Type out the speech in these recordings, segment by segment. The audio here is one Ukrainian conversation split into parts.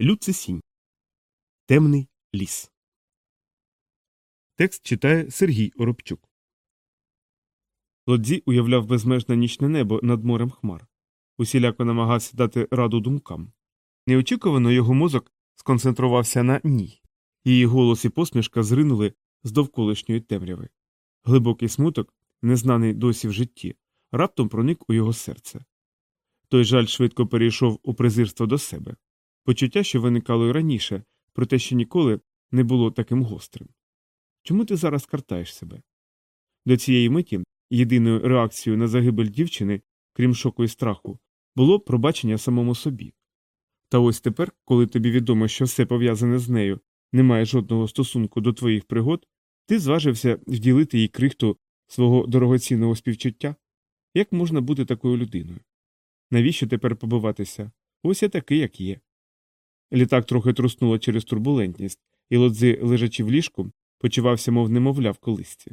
Люцисінь. Темний ліс. Текст читає Сергій Оробчук. Лодзі уявляв безмежне нічне небо над морем хмар. Усіляко намагався дати раду думкам. Неочікувано його мозок сконцентрувався на ній. Її голос і посмішка зринули з довколишньої темряви. Глибокий смуток, незнаний досі в житті, раптом проник у його серце. Той жаль швидко перейшов у презирство до себе. Почуття, що виникало й раніше, про те, що ніколи не було таким гострим. Чому ти зараз картаєш себе? До цієї миті єдиною реакцією на загибель дівчини, крім шоку і страху, було пробачення самому собі. Та ось тепер, коли тобі відомо, що все пов'язане з нею не має жодного стосунку до твоїх пригод, ти зважився вділити їй крихту свого дорогоцінного співчуття? Як можна бути такою людиною? Навіщо тепер побиватися? Ось я такий, як є. Літак трохи труснуло через турбулентність, і лодзи, лежачи в ліжку, почувався, мов немовля в колисці.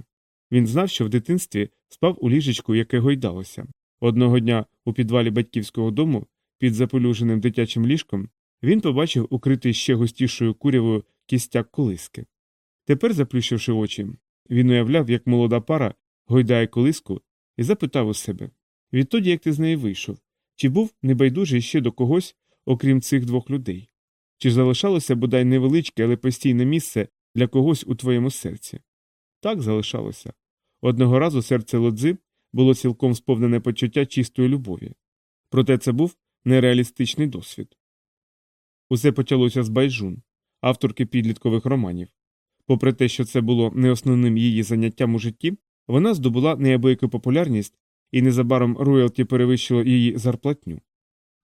Він знав, що в дитинстві спав у ліжечку, яке гойдалося. Одного дня у підвалі батьківського дому, під запелюженим дитячим ліжком, він побачив укритий ще густішою курявою кістяк колиски. Тепер, заплющивши очі, він уявляв, як молода пара гойдає колиску, і запитав у себе відтоді, як ти з неї вийшов, чи був небайдужий ще до когось, окрім цих двох людей? Чи залишалося бодай невеличке, але постійне місце для когось у твоєму серці? Так залишалося. Одного разу серце лодзи було цілком сповнене почуття чистої любові. Проте це був нереалістичний досвід. Усе почалося з байжун, авторки підліткових романів. Попри те, що це було не основним її заняттям у житті, вона здобула неабияку популярність і незабаром роялті перевищило її зарплатню.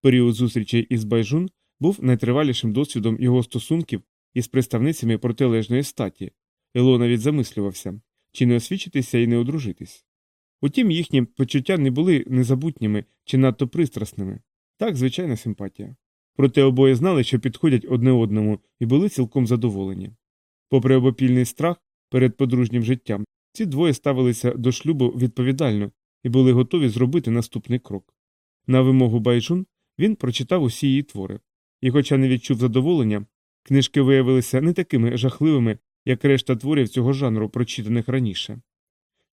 Період зустрічей із байжун був найтривалішим досвідом його стосунків із представницями протилежної статі, Ело навіть замислювався, чи не освічитися і не одружитись. Утім, їхні почуття не були незабутніми чи надто пристрасними так, звичайна симпатія. Проте обоє знали, що підходять одне одному, і були цілком задоволені. Попри обопільний страх перед подружнім життям, ці двоє ставилися до шлюбу відповідально і були готові зробити наступний крок. На вимогу Байджун він прочитав усі її твори, і, хоча не відчув задоволення, книжки виявилися не такими жахливими, як решта творів цього жанру, прочитаних раніше.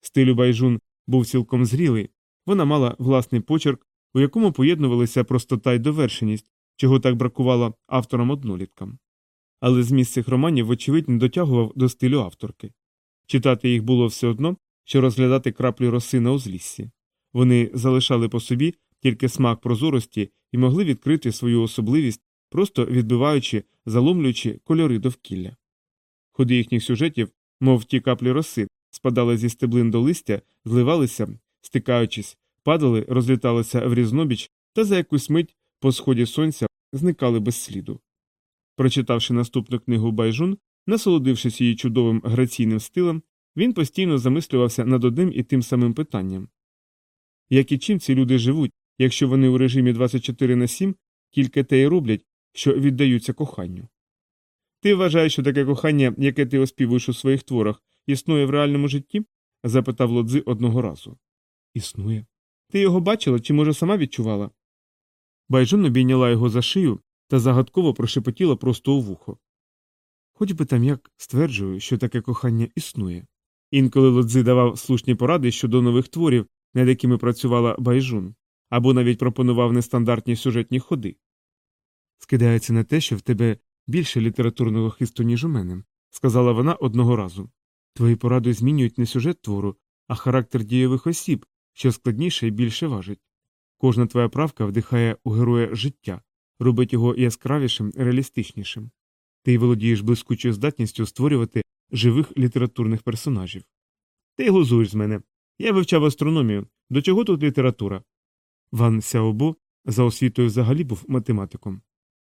Стилю Байжун був цілком зрілий, вона мала власний почерк, у якому поєднувалися простота й довершеність, чого так бракувало авторам одноліткам. Але зміст цих романів, вочевидь, не дотягував до стилю авторки. Читати їх було все одно, що розглядати краплі роси на узліссі. Вони залишали по собі тільки смак прозорості і могли відкрити свою особливість, просто відбиваючи, заломлюючи кольори довкілля. Ходи їхніх сюжетів, мов ті каплі роси, спадали зі стеблин до листя, зливалися, стикаючись, падали, розліталися в різнобіч та за якусь мить по сході сонця зникали без сліду. Прочитавши наступну книгу Байжун, насолодившись її чудовим граційним стилем, він постійно замислювався над одним і тим самим питанням як і чим ці люди живуть, якщо вони у режимі 24 на 7 тільки те й роблять, що віддаються коханню. Ти вважаєш, що таке кохання, яке ти оспівуєш у своїх творах, існує в реальному житті? запитав лодзи одного разу. Існує. Ти його бачила чи, може, сама відчувала? Байжун обійняла його за шию та загадково прошепотіла просто у вухо. Хоч би там як стверджую, що таке кохання існує. Інколи лодзи давав слушні поради щодо нових творів, над якими працювала байжун, або навіть пропонував нестандартні сюжетні ходи. Скидається на те, що в тебе більше літературного хисту, ніж у мене, сказала вона одного разу. Твої поради змінюють не сюжет твору, а характер дієвих осіб, що складніше і більше важить. Кожна твоя правка вдихає у героя життя, робить його яскравішим, реалістичнішим. Ти володієш блискучою здатністю створювати живих літературних персонажів. Ти глузуєш з мене. Я вивчав астрономію. До чого тут література? Ван Сяобо за освітою взагалі був математиком.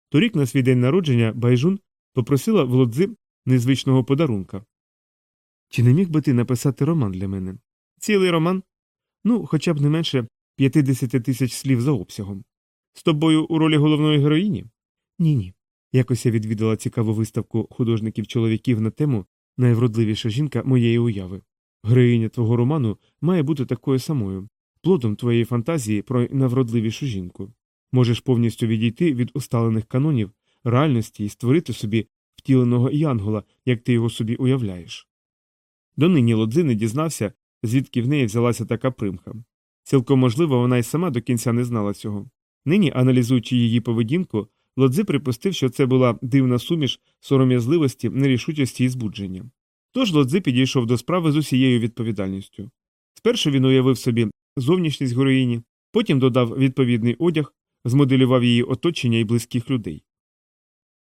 Торік на свій день народження Байжун попросила в лодзи незвичного подарунка. Чи не міг би ти написати роман для мене? Цілий роман? Ну, хоча б не менше 50 тисяч слів за обсягом. З тобою у ролі головної героїні? Ні, ні. Якось я відвідала цікаву виставку художників чоловіків на тему найвродливіша жінка моєї уяви. Героїня твого роману має бути такою самою, плодом твоєї фантазії про найвродливішу жінку. Можеш повністю відійти від усталених канонів, реальності і створити собі втіленого янгола, як ти його собі уявляєш. Донині Лодзи не дізнався, звідки в неї взялася така примха. Цілком можливо, вона й сама до кінця не знала цього. Нині, аналізуючи її поведінку, Лодзи припустив, що це була дивна суміш сором'язливості, нерішучості і збудження. Тож Лодзи підійшов до справи з усією відповідальністю. Спершу він уявив собі зовнішність героїні, потім додав відповідний одяг, змоделював її оточення і близьких людей.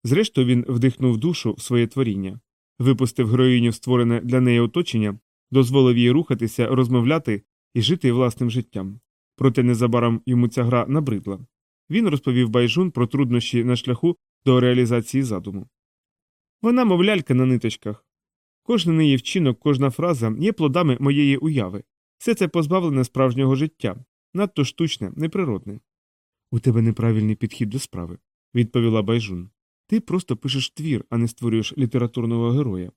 Зрештою, він вдихнув душу в своє творіння, випустив героїню створене для неї оточення, дозволив їй рухатися, розмовляти і жити власним життям. Проте незабаром йому ця гра набридла. Він розповів байжун про труднощі на шляху до реалізації задуму. Вона, мов лялька на ниточках. Кожен її вчинок, кожна фраза є плодами моєї уяви. Все це позбавлене справжнього життя, надто штучне, неприродне. У тебе неправильний підхід до справи, відповіла байжун. Ти просто пишеш твір, а не створюєш літературного героя.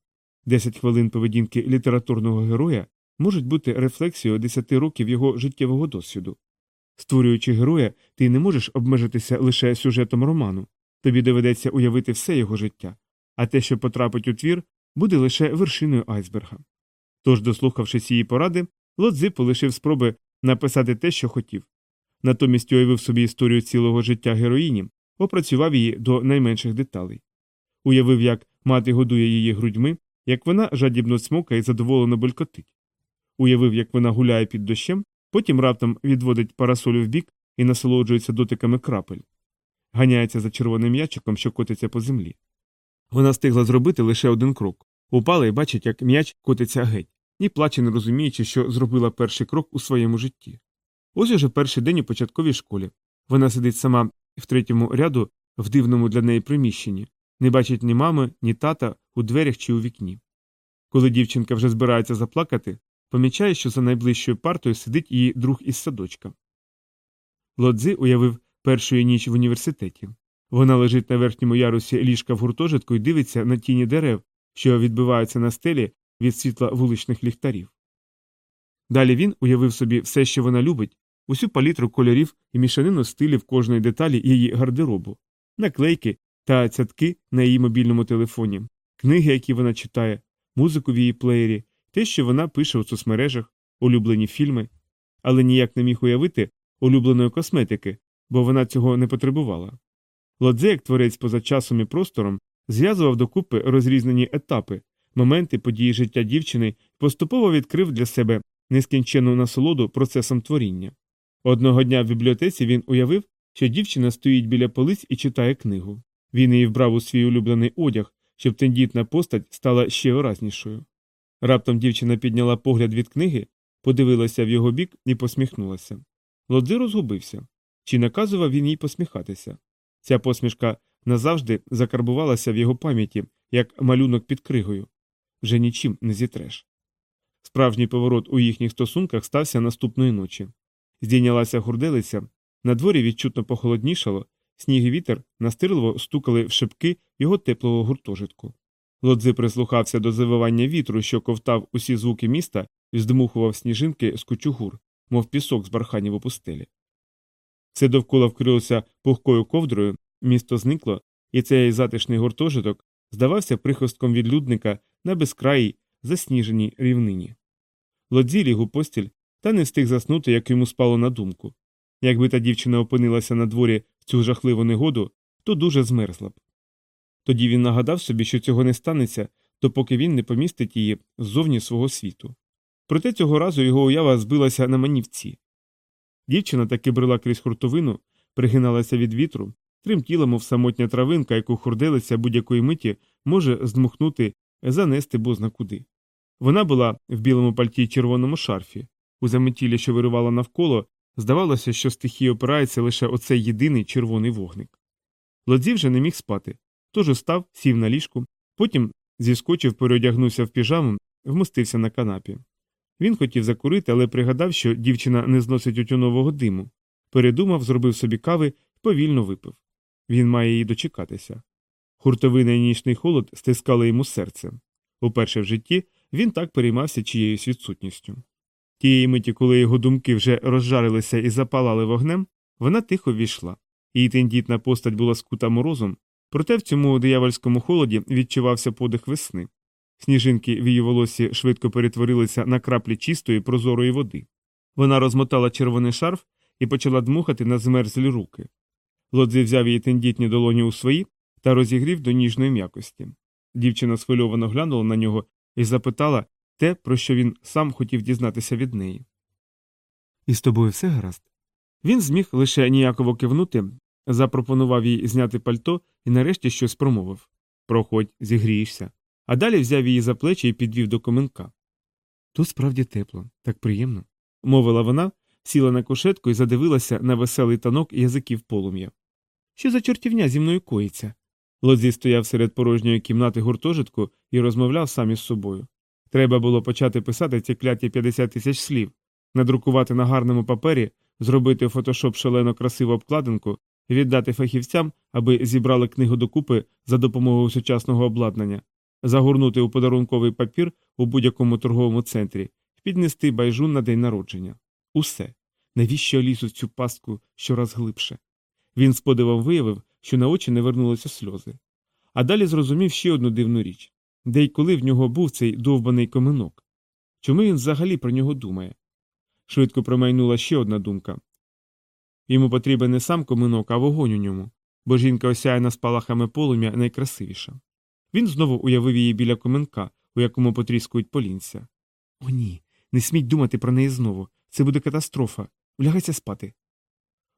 Десять хвилин поведінки літературного героя можуть бути рефлексією десяти років його життєвого досвіду. Створюючи героя, ти не можеш обмежитися лише сюжетом роману, тобі доведеться уявити все його життя, а те, що потрапить у твір, буде лише вершиною айсберга. Тож, дослухавшись її поради, Лодзи полишив спроби написати те, що хотів. Натомість уявив собі історію цілого життя героїні, опрацював її до найменших деталей. Уявив, як мати годує її грудьми, як вона жадібно цмокає і задоволено белькотить. Уявив, як вона гуляє під дощем, потім раптом відводить парасолю вбік і насолоджується дотиками крапель, ганяється за червоним м'ячиком, що котиться по землі. Вона встигла зробити лише один крок упала і бачить, як м'яч котиться геть, і плаче, не розуміючи, що зробила перший крок у своєму житті. Ось уже перший день у початковій школі. Вона сидить сама в третьому ряду в дивному для неї приміщенні, не бачить ні мами, ні тата у дверях чи у вікні. Коли дівчинка вже збирається заплакати, помічає, що за найближчою партою сидить її друг із садочка. Лодзи уявив першої ніч в університеті. Вона лежить на верхньому ярусі ліжка в гуртожитку і дивиться на тіні дерев, що відбиваються на стелі від світла вуличних ліхтарів. Далі він уявив собі все, що вона любить, усю палітру кольорів і мішанину стилів кожної деталі її гардеробу, наклейки та цятки на її мобільному телефоні, книги, які вона читає, музику в її плеєрі, те, що вона пише у соцмережах, улюблені фільми, але ніяк не міг уявити улюбленої косметики, бо вона цього не потребувала. Лодзе, як творець поза часом і простором, зв'язував докупи розрізнені етапи, моменти події життя дівчини поступово відкрив для себе нескінченну насолоду процесом творіння. Одного дня в бібліотеці він уявив, що дівчина стоїть біля полиць і читає книгу. Він її вбрав у свій улюблений одяг, щоб тендітна постать стала ще виразнішою. Раптом дівчина підняла погляд від книги, подивилася в його бік і посміхнулася. Лодзи розгубився. Чи наказував він їй посміхатися? Ця посмішка назавжди закарбувалася в його пам'яті, як малюнок під кригою. Вже нічим не зітреш. Справжній поворот у їхніх стосунках стався наступної ночі. Здійнялася гурделиця, на дворі відчутно похолоднішало, сніг і вітер настирливо стукали в шибки його теплого гуртожитку. Лодзи прислухався до завивання вітру, що ковтав усі звуки міста і здмухував сніжинки з кучугур, мов пісок з барханів у пустелі. Все довкола вкрилося пухкою ковдрою, місто зникло, і цей затишний гуртожиток здавався прихистком відлюдника на безкраїй засніженій рівнині. Лодзі ліг у постіль та не встиг заснути, як йому спало на думку. Якби та дівчина опинилася на дворі в цю жахливу негоду, то дуже змерзла б. Тоді він нагадав собі, що цього не станеться, допоки він не помістить її ззовні свого світу. Проте цього разу його уява збилася на манівці. Дівчина таки брела крізь хуртовину, пригиналася від вітру, тремтіла, мов самотня травинка, яку хурделиця будь-якої миті може здмухнути, занести бозна куди. Вона була в білому пальті й червоному шарфі. У заметілі, що вирувала навколо, здавалося, що стихія опирається лише оцей єдиний червоний вогник. Лодзі вже не міг спати, тож устав, сів на ліжку, потім зіскочив, переодягнувся в піжаму, вмостився на канапі. Він хотів закурити, але пригадав, що дівчина не зносить утюнового диму. Передумав, зробив собі кави і повільно випив. Він має її дочекатися. Хуртовина і нічний холод стискали йому серце. Уперше в житті він так переймався чиєюсь відсутністю. Тієї миті, коли його думки вже розжарилися і запалали вогнем, вона тихо війшла. Її тендітна постать була скута морозом, Проте в цьому диявольському холоді відчувався подих весни. Сніжинки в її волосі швидко перетворилися на краплі чистої прозорої води. Вона розмотала червоний шарф і почала дмухати на змерзлі руки. Лодзи взяв її тендітні долоні у свої та розігрів до ніжної м'якості. Дівчина схвильовано глянула на нього і запитала те, про що він сам хотів дізнатися від неї. І з тобою все гаразд? Він зміг лише ніяково кивнути, запропонував їй зняти пальто і нарешті щось промовив Проходь, зігрієшся. А далі взяв її за плечі і підвів до коменка. Тут справді тепло, так приємно, мовила вона, сіла на кушетку і задивилася на веселий танок язиків полум'я. Що за чортівня зі мною коїться? Лодзі стояв серед порожньої кімнати гуртожитку і розмовляв сам із собою. Треба було почати писати ці кляті 50 тисяч слів, надрукувати на гарному папері, зробити в фотошоп шалено красиву обкладинку, віддати фахівцям, аби зібрали книгу докупи за допомогою сучасного обладнання, загорнути у подарунковий папір у будь-якому торговому центрі, піднести байжун на день народження. Усе. Навіщо лізу в цю пастку щораз глибше? Він з подивом виявив, що на очі не вернулися сльози. А далі зрозумів ще одну дивну річ де й коли в нього був цей довбаний коминок. Чому він взагалі про нього думає? Швидко промайнула ще одна думка. Йому потрібен не сам коминок, а вогонь у ньому, бо жінка осяяна спалахами полум'я найкрасивіша. Він знову уявив її біля коменка, у якому потріскують полінця. О, ні, не сміть думати про неї знову. Це буде катастрофа. Влягайся спати.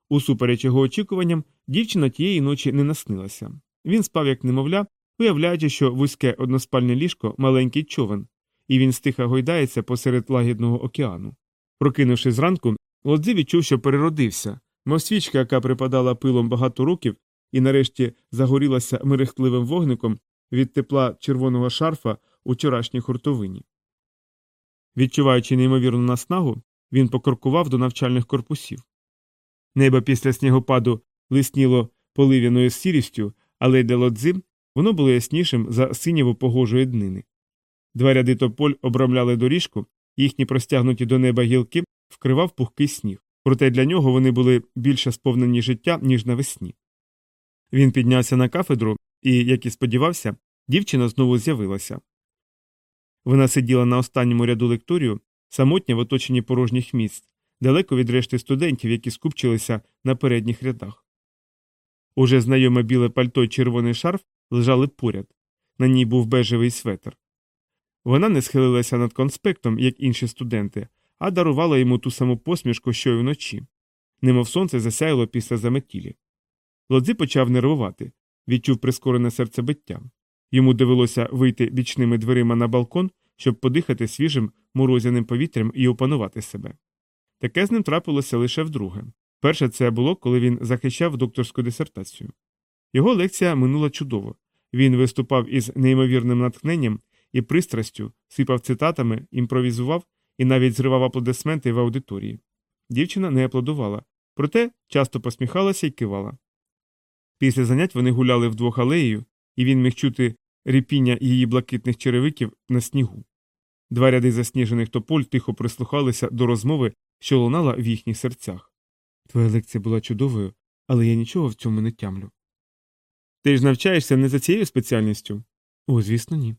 Усупереч його очікуванням, дівчина тієї ночі не наснилася. Він спав, як немовля, уявляючи, що вузьке односпальне ліжко маленький човен, і він стиха гойдається посеред лагідного океану. Прокинувшись зранку, Лодзи відчув, що переродився, мов свічка, яка припадала пилом багато років і нарешті загорілася мерехтливим вогником від тепла червоного шарфа у вчорашній хуртовині. Відчуваючи неймовірну наснагу, він покоркував до навчальних корпусів. Небо після снігопаду лисніло полив'яною сірістю, але для лодзи воно було яснішим за синєву погожої днини. Два ряди тополь обрамляли доріжку, їхні простягнуті до неба гілки вкривав пухкий сніг, проте для нього вони були більше сповнені життя, ніж навесні. Він піднявся на кафедру і, як і сподівався, дівчина знову з'явилася. Вона сиділа на останньому ряду лекторію, самотня в оточенні порожніх місць, далеко від решти студентів, які скупчилися на передніх рядах. Уже знайоме біле пальто й червоний шарф лежали поряд. На ній був бежевий светр. Вона не схилилася над конспектом, як інші студенти, а дарувала йому ту саму посмішку, що й вночі. Немов сонце засяяло після заметілі. Лодзи почав нервувати, відчув прискорене серцебиття. Йому довелося вийти бічними дверима на балкон, щоб подихати свіжим морозяним повітрям і опанувати себе. Таке з ним трапилося лише вдруге. Перше це було, коли він захищав докторську дисертацію. Його лекція минула чудово. Він виступав із неймовірним натхненням і пристрастю, сипав цитатами, імпровізував і навіть зривав аплодисменти в аудиторії. Дівчина не аплодувала, проте часто посміхалася і кивала. Після занять вони гуляли вдвох алеєю, і він міг чути ріпіння її блакитних черевиків на снігу. Два ряди засніжених тополь тихо прислухалися до розмови, що лунала в їхніх серцях. Твоя лекція була чудовою, але я нічого в цьому не тямлю. Ти ж навчаєшся не за цією спеціальністю? О, звісно, ні.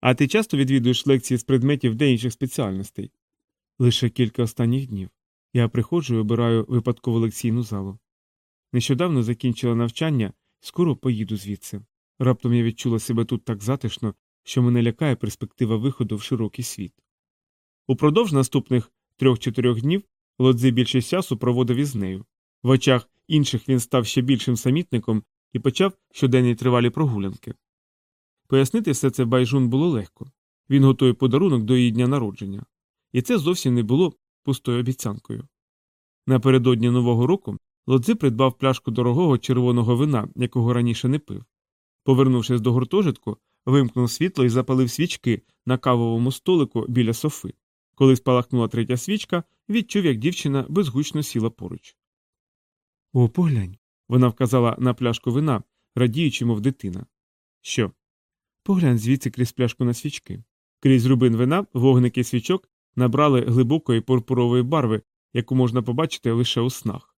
А ти часто відвідуєш лекції з предметів деяких спеціальностей? Лише кілька останніх днів. Я приходжу і обираю випадкову лекційну залу. Нещодавно закінчила навчання, скоро поїду звідси. Раптом я відчула себе тут так затишно, що мене лякає перспектива виходу в широкий світ. Упродовж наступних трьох-чотирьох днів лодзи більшість часу проводив із нею. В очах інших він став ще більшим самітником і почав щоденні тривалі прогулянки. Пояснити все це байжун було легко він готує подарунок до її дня народження, і це зовсім не було пустою обіцянкою. Напередодні Нового року Лодзи придбав пляшку дорогого червоного вина, якого раніше не пив. Повернувшись до гуртожитку, вимкнув світло і запалив свічки на кавовому столику біля софи. Коли спалахнула третя свічка, відчув, як дівчина безгучно сіла поруч. О, поглянь. Вона вказала на пляшку вина, радіючи, мов дитина. Що? Поглянь звідси крізь пляшку на свічки. Крізь рубин вина вогники свічок набрали глибокої пурпурової барви, яку можна побачити лише у снах.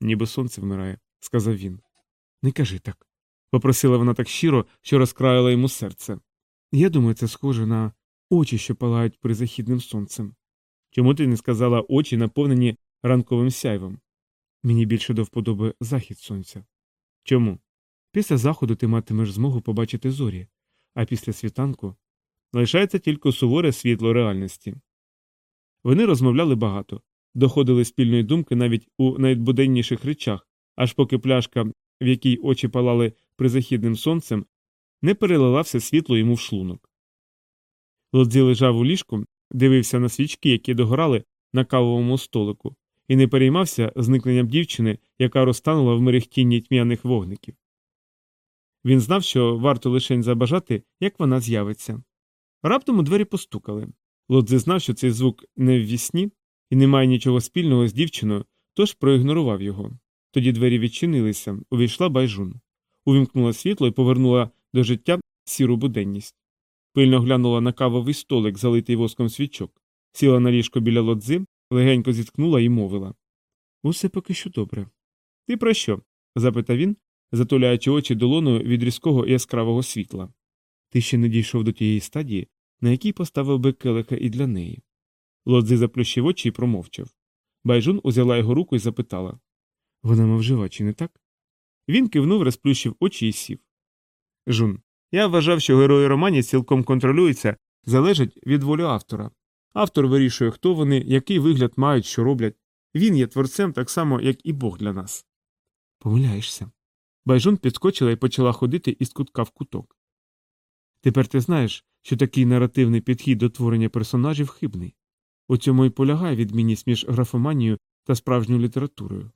Ніби сонце вмирає, сказав він. Не кажи так. попросила вона так щиро, що розкраїла йому серце. Я думаю, це схоже на очі, що палають при західним сонцем. Чому ти не сказала очі, наповнені ранковим сяйвом? Мені більше до вподоби захід сонця. Чому? Після заходу ти матимеш змогу побачити зорі, а після світанку лишається тільки суворе світло реальності. Вони розмовляли багато, доходили спільної думки навіть у найбуденніших речах, аж поки пляшка, в якій очі палали призахідним сонцем, не перелила все світло йому в шлунок. Лодзі лежав у ліжку, дивився на свічки, які догорали на кавовому столику, і не переймався зникненням дівчини, яка розтанула в мерехтінні тьмяних вогників. Він знав, що варто лишень забажати, як вона з'явиться. Раптом у двері постукали. Лодзи знав, що цей звук не в вісні і не має нічого спільного з дівчиною, тож проігнорував його. Тоді двері відчинилися, увійшла байжун, увімкнула світло і повернула до життя сіру буденність. Пильно глянула на кавовий столик, залитий воском свічок, сіла на ліжко біля лодзи, легенько зіткнула і мовила Усе поки що добре. Ти про що? запитав він, затуляючи очі долоною від різкого яскравого світла. Ти ще не дійшов до тієї стадії, на якій поставив би келиха і для неї. Лодзи заплющив очі і промовчав. Байжун узяла його руку і запитала Вона мов жива, чи не так? Він кивнув, розплющив очі і сів. Жун. Я вважав, що герої романів цілком контролюються, залежать від волі автора. Автор вирішує, хто вони, який вигляд мають, що роблять. Він є творцем так само, як і Бог для нас. Помиляєшся. Байжун підскочила і почала ходити із кутка в куток. Тепер ти знаєш, що такий наративний підхід до творення персонажів хибний. У цьому і полягає відмінність між графоманією та справжньою літературою.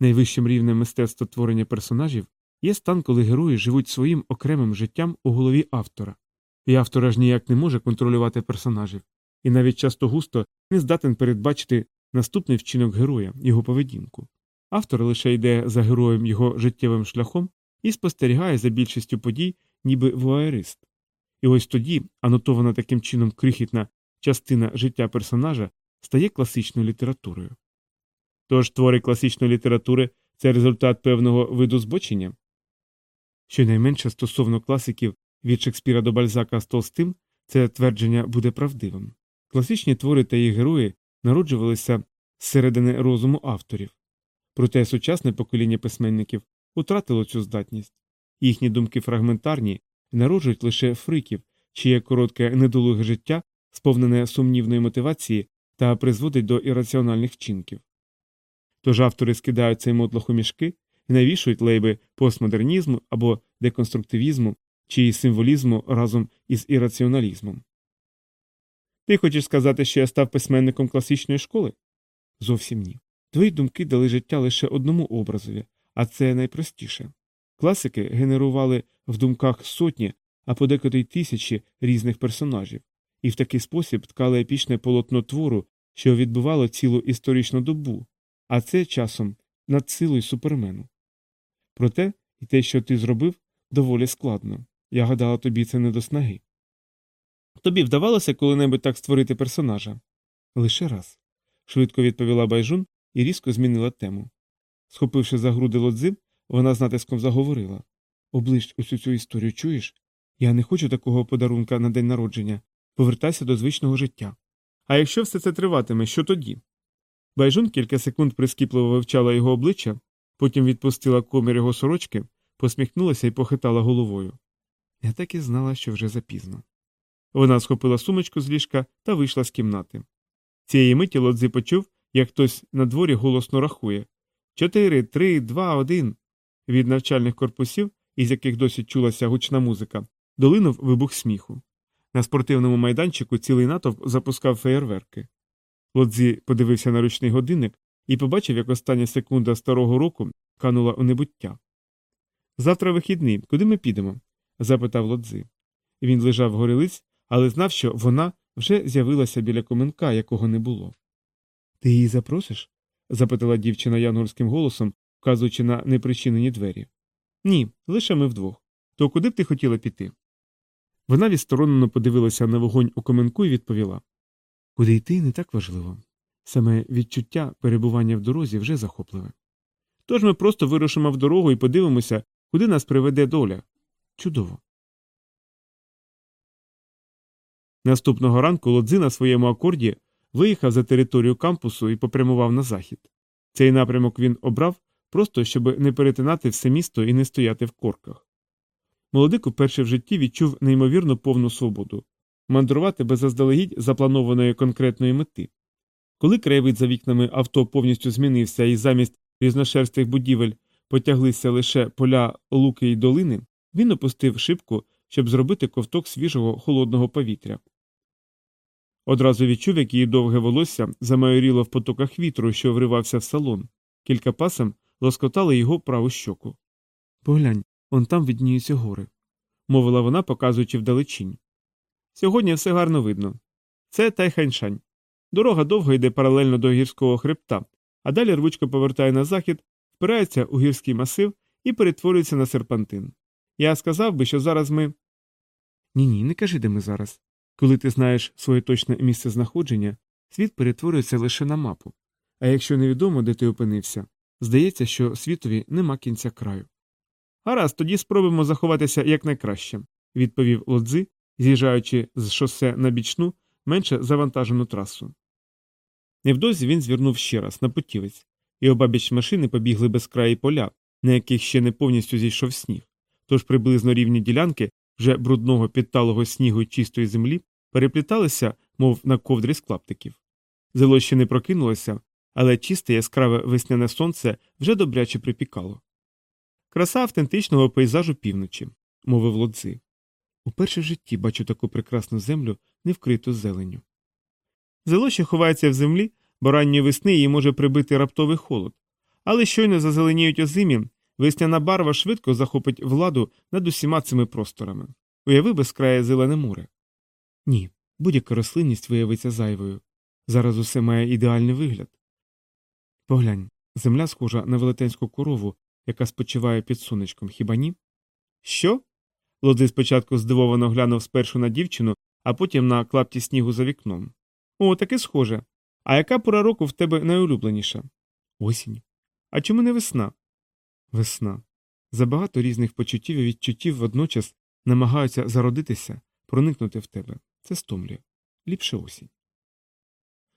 Найвищим рівнем мистецтва творення персонажів є стан, коли герої живуть своїм окремим життям у голові автора, і автор аж ніяк не може контролювати персонажів, і навіть часто густо не здатен передбачити наступний вчинок героя, його поведінку. Автор лише йде за героєм його життєвим шляхом і спостерігає за більшістю подій, ніби вуаєрист. І ось тоді, анотована таким чином крихітна частина життя персонажа стає класичною літературою. Тож твори класичної літератури це результат певного виду збочення. Щонайменше стосовно класиків від Шекспіра до Бальзака з Толстим, це твердження буде правдивим. Класичні твори та їх герої народжувалися з середини розуму авторів, проте сучасне покоління письменників утратило цю здатність, їхні думки фрагментарні народжують лише фриків, чиє коротке недолуге життя сповнене сумнівної мотивації та призводить до ірраціональних вчинків. Тож автори скидають цей мотлох у мішки і навішують лейби постмодернізму або деконструктивізму чи символізму разом із ірраціоналізмом. Ти хочеш сказати, що я став письменником класичної школи? Зовсім ні. Твої думки дали життя лише одному образові, а це найпростіше. Класики генерували в думках сотні, а подекуди й тисячі різних персонажів, і в такий спосіб ткали епічне полотно твору, що відбувало цілу історичну добу, а це часом над силою супермену. Проте і те, що ти зробив, доволі складно. Я гадала тобі це не до снаги. Тобі вдавалося коли-небудь так створити персонажа? Лише раз. швидко відповіла байжун і різко змінила тему. Схопивши за груди лодзив, вона з натиском заговорила Оближ усю цю історію чуєш? Я не хочу такого подарунка на день народження. Повертайся до звичного життя. А якщо все це триватиме, що тоді? Байжун кілька секунд прискіпливо вивчала його обличчя, потім відпустила комір його сорочки, посміхнулася і похитала головою. Я так і знала, що вже запізно. Вона схопила сумочку з ліжка та вийшла з кімнати. Цієї миті лодзи почув, як хтось на дворі голосно рахує Чотири, три, два, один. Від навчальних корпусів, із яких досі чулася гучна музика, долинув вибух сміху. На спортивному майданчику цілий натовп запускав феєрверки. Лодзі подивився на ручний годинник і побачив, як остання секунда старого року канула у небуття. Завтра вихідний, куди ми підемо? запитав лодзи. Він лежав горілиць, але знав, що вона вже з'явилася біля коменка, якого не було. Ти її запросиш? запитала дівчина янгорським голосом, вказуючи на непричинені двері. Ні, лише ми вдвох. То куди б ти хотіла піти? Вона відсторонено подивилася на вогонь у коменку і відповіла Куди йти не так важливо. Саме відчуття перебування в дорозі вже захопливе. Тож ми просто вирушимо в дорогу і подивимося, Куди нас приведе доля? Чудово. Наступного ранку Лодзи на своєму акорді виїхав за територію кампусу і попрямував на захід. Цей напрямок він обрав просто щоб не перетинати все місто і не стояти в корках. Молодик уперше в житті відчув неймовірно повну свободу мандрувати без заздалегідь запланованої конкретної мети. Коли краєвид за вікнами авто повністю змінився і замість різношерстих будівель потяглися лише поля луки й долини, він опустив шибку, щоб зробити ковток свіжого холодного повітря. Одразу відчув, як її довге волосся замайоріло в потоках вітру, що вривався в салон. Кілька пасем лоскотали його праву щоку. Поглянь, он там відніються гори, мовила вона, показуючи вдалечінь. Сьогодні все гарно видно. Це Тайханьшань. Дорога довго йде паралельно до гірського хребта, а далі рвучко повертає на захід, впирається у гірський масив і перетворюється на серпантин. Я сказав би, що зараз ми. Ні ні, не кажи, де ми зараз. Коли ти знаєш своє точне місце знаходження, світ перетворюється лише на мапу. А якщо невідомо, де ти опинився, здається, що світові нема кінця краю. Гаразд, тоді спробуємо заховатися якнайкраще, відповів лодзи, з'їжджаючи з шосе на бічну, менше завантажену трасу. Невдовзі він звернув ще раз на путівець, і обабіч машини побігли безкраї поля, на яких ще не повністю зійшов сніг, тож приблизно рівні ділянки вже брудного підталого снігу й чистої землі перепліталися, мов на ковдрі з клаптиків. Зело ще не прокинулося, але чисте яскраве весняне сонце вже добряче припікало. Краса автентичного пейзажу півночі, мовив лодзи. Уперше в житті бачу таку прекрасну землю, не вкриту зеленню. Зело ще ховається в землі, бо ранньої весни її може прибити раптовий холод, але щойно зазеленіють озимі, весняна барва швидко захопить владу над усіма цими просторами. Уяви безкрає зелене море. Ні, будь-яка рослинність виявиться зайвою. Зараз усе має ідеальний вигляд. Поглянь, земля схожа на велетенську корову, яка спочиває під сонечком, хіба ні? Що? Лодзи спочатку здивовано глянув спершу на дівчину, а потім на клапті снігу за вікном. О, таке схоже. А яка пора року в тебе найулюбленіша? Осінь. А чому не весна? Весна. Забагато різних почуттів і відчуттів водночас намагаються зародитися, проникнути в тебе. Це стомлює. Ліпше осінь.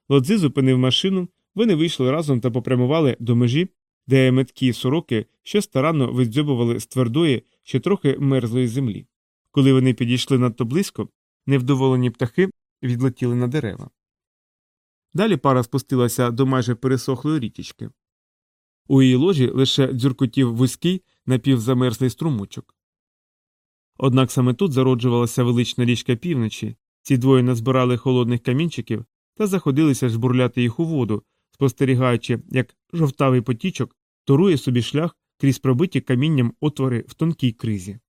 Лодзи зупинив машину, вони вийшли разом та попрямували до межі, де меткі сороки що старанно видзьобували з твердої, ще трохи мерзлої землі. Коли вони підійшли надто близько, невдоволені птахи відлетіли на дерева. Далі пара спустилася до майже пересохлої річечки. У її ложі лише дзюркотів вузький напівзамерзлий струмочок. Однак саме тут зароджувалася велична річка півночі, ці двоє назбирали холодних камінчиків та заходилися жбурляти їх у воду, спостерігаючи, як жовтавий потічок торує собі шлях крізь пробиті камінням отвори в тонкій кризі.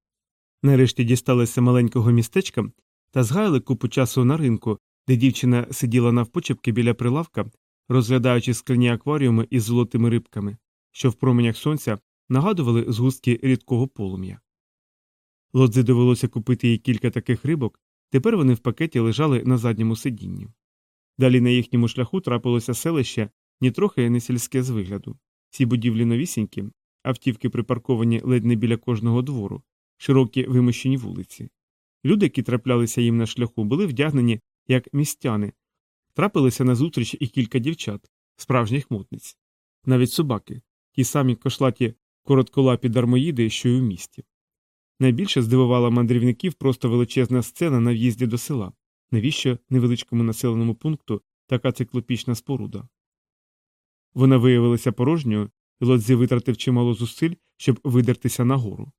Нарешті дісталися маленького містечка та згаяли купу часу на ринку, де дівчина сиділа навпочепки біля прилавка, розглядаючи скляні акваріуми із золотими рибками, що в променях сонця нагадували згустки рідкого полум'я. Лодзи довелося купити їй кілька таких рибок, тепер вони в пакеті лежали на задньому сидінні. Далі на їхньому шляху трапилося селище нітрохи не сільське з вигляду. Ці будівлі новісінькі, автівки припарковані ледь не біля кожного двору, широкі вимощені вулиці. Люди, які траплялися їм на шляху, були вдягнені як містяни, трапилися назустріч і кілька дівчат, справжніх мутниць, навіть собаки, ті самі кошлаті коротколапі дармоїди, що й у місті. Найбільше здивувала мандрівників просто величезна сцена на в'їзді до села, навіщо невеличкому населеному пункту така циклопічна споруда. Вона виявилася порожньою, і Лодзі витратив чимало зусиль, щоб видертися нагору.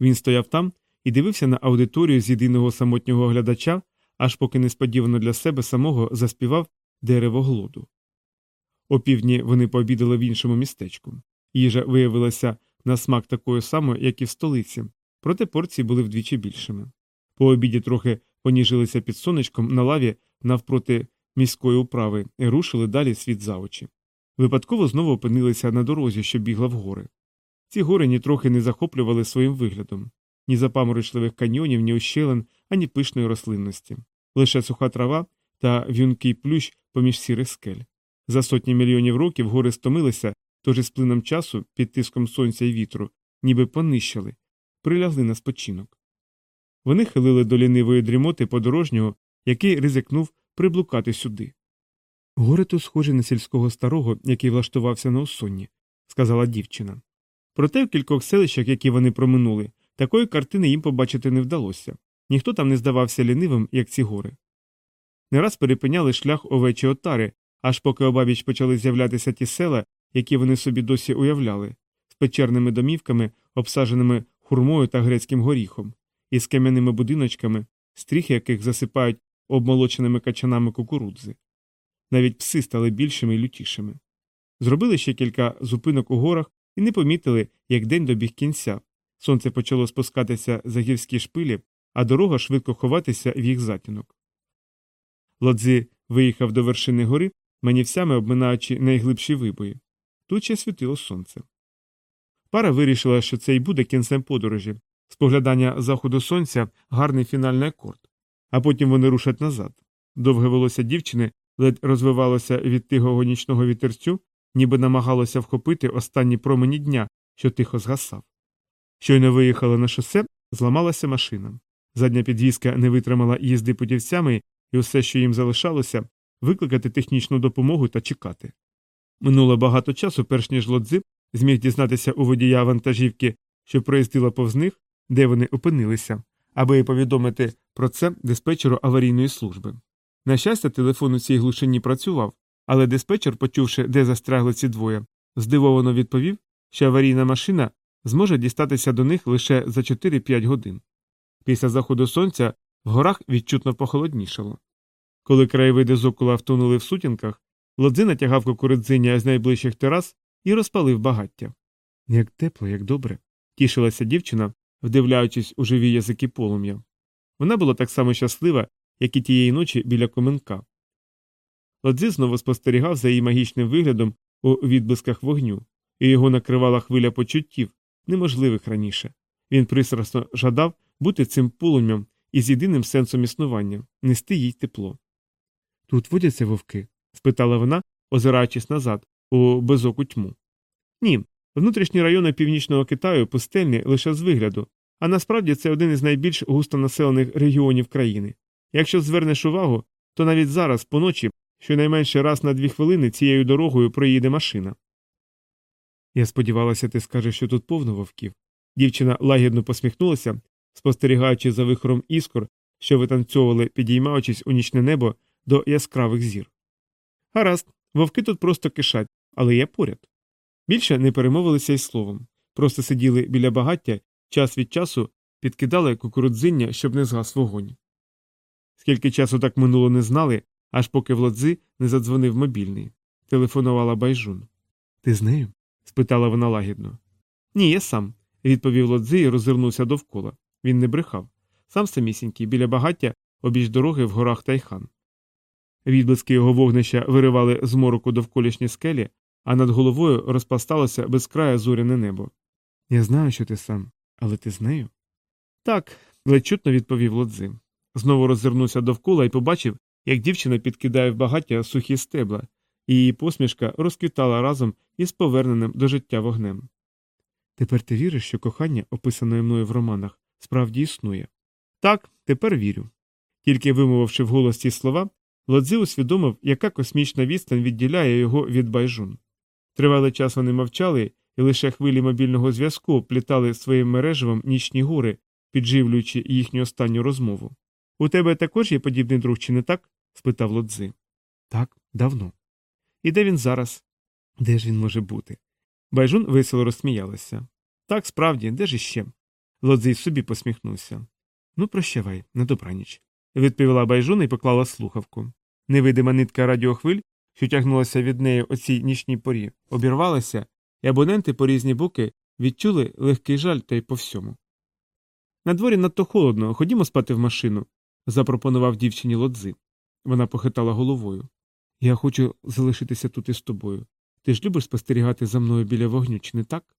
Він стояв там і дивився на аудиторію з єдиного самотнього глядача, аж поки несподівано для себе самого заспівав дерево глоду. Опівдні вони пообідали в іншому містечку. Їжа виявилася на смак такою самою, як і в столиці, проте порції були вдвічі більшими. По обіді трохи поніжилися під сонечком на лаві навпроти міської управи і рушили далі світ за очі. Випадково знову опинилися на дорозі, що бігла в гори. Ці гори нітрохи не захоплювали своїм виглядом ні запаморочливих каньйонів, ні ущелин, ані пишної рослинності, лише суха трава та в'юнкий плющ поміж сірих скель. За сотні мільйонів років гори стомилися, тож із плином часу, під тиском сонця і вітру, ніби понищили, прилягли на спочинок. Вони хилили до лінивої дрімоти подорожнього, який ризикнув приблукати сюди. Горе тут схоже на сільського старого, який влаштувався на осонні, сказала дівчина. Проте в кількох селищах, які вони проминули, такої картини їм побачити не вдалося. Ніхто там не здавався лінивим, як ці гори. Не раз перепиняли шлях овечі отари, аж поки обабіч почали з'являтися ті села, які вони собі досі уявляли, з печерними домівками, обсадженими хурмою та грецьким горіхом, із кам'яними будиночками, стріхи яких засипають обмолоченими качанами кукурудзи. Навіть пси стали більшими і лютішими. Зробили ще кілька зупинок у горах і не помітили, як день добіг кінця. Сонце почало спускатися за гірські шпилі, а дорога швидко ховатися в їх затінок. Лодзи виїхав до вершини гори, манівцями обминаючи найглибші вибої. Тут ще світило сонце. Пара вирішила, що це й буде кінцем подорожі, споглядання заходу сонця гарний фінальний акорд. А потім вони рушать назад. Довге волосся дівчини ледь розвивалося від тихого нічного вітерцю, ніби намагалося вхопити останні промені дня, що тихо згасав. Щойно виїхали на шосе, зламалася машина. Задня підвізка не витримала їзди путівцями, і усе, що їм залишалося, викликати технічну допомогу та чекати. Минуло багато часу, перш ніж лодзи зміг дізнатися у водія вантажівки, що проїздила повз них, де вони опинилися, аби повідомити про це диспетчеру аварійної служби. На щастя, телефон у цій глушині працював, але диспетчер, почувши, де застрягли ці двоє, здивовано відповів, що аварійна машина зможе дістатися до них лише за 4-5 годин. Після заходу сонця в горах відчутно похолоднішало. Коли краєвиди зокула втонули в сутінках, лодзи натягав кукурудзиня з найближчих терас і розпалив багаття. Як тепло, як добре, тішилася дівчина, вдивляючись у живі язики полум'я. Вона була так само щаслива, як і тієї ночі біля коменка. Лодзи знову спостерігав за її магічним виглядом у відблисках вогню, і його накривала хвиля почуттів, неможливих раніше. Він пристрасно жадав бути цим полум'ям із єдиним сенсом існування нести їй тепло. Тут водяться вовки? Спитала вона, озираючись назад, у безоку тьму. Ні, внутрішні райони північного Китаю пустельні лише з вигляду, а насправді це один із найбільш густонаселених регіонів країни. Якщо звернеш увагу, то навіть зараз, поночі, щонайменше раз на дві хвилини цією дорогою проїде машина. Я сподівалася, ти скажеш, що тут повно вовків. Дівчина лагідно посміхнулася, спостерігаючи за вихором іскор, що витанцьовували, підіймаючись у нічне небо до яскравих зір. Гаразд, вовки тут просто кишать, але я поряд. Більше не перемовилися й словом, просто сиділи біля багаття, час від часу підкидали кукурудзиння, щоб не згас вогонь. Скільки часу так минуло, не знали, аж поки в лодзи не задзвонив мобільний. Телефонувала байжун. Ти з нею? спитала вона лагідно. Ні, я сам, відповів лодзи і розвернувся довкола. Він не брехав. Сам самісінький, біля багаття, обіч дороги в горах Тайхан. Відблиски його вогнища виривали з мороку довколішні скелі, а над головою розпасталося безкрає зоряне небо. Я знаю, що ти сам, але ти з нею? Так, ледь чутно відповів лодзи. Знову роззирнувся довкола і побачив, як дівчина підкидає в багаття сухі стебла, і її посмішка розквітала разом із поверненим до життя вогнем. Тепер ти віриш, що кохання, описане мною в романах, справді існує? Так, тепер вірю. Тільки вимовивши вголос ці слова, Лодзи усвідомив, яка космічна відстань відділяє його від байжун. Тривалий час вони мовчали, і лише хвилі мобільного зв'язку оплітали своїм мережевом нічні гори, підживлюючи їхню останню розмову. У тебе також є подібний друг, чи не так? спитав Лодзи. Так, давно. І де він зараз? Де ж він може бути? Байжун весело розсміялася. Так, справді, де ж іще? Лодзий собі посміхнувся. Ну, прощавай, на добраніч, відповіла байжун і поклала слухавку. Невидима нитка радіохвиль, що тягнулася від неї о цій нічній порі, обірвалася, і абоненти по різні боки відчули легкий жаль та й по всьому. На дворі надто холодно, ходімо спати в машину, запропонував дівчині лодзи. Вона похитала головою. Я хочу залишитися тут із тобою. Ти ж любиш спостерігати за мною біля вогню, чи не так?